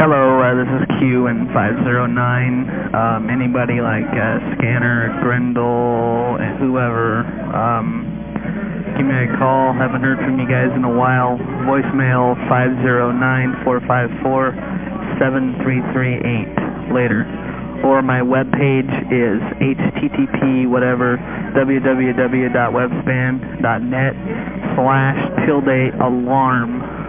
Hello, uh, this is Q in 509. Um, anybody like uh, Scanner, Grendel, whoever, um, give me a call. Haven't heard from you guys in a while. Voicemail 509-454-7338. Later. Or my webpage is http whatever www.webspan.net slash tilde alarm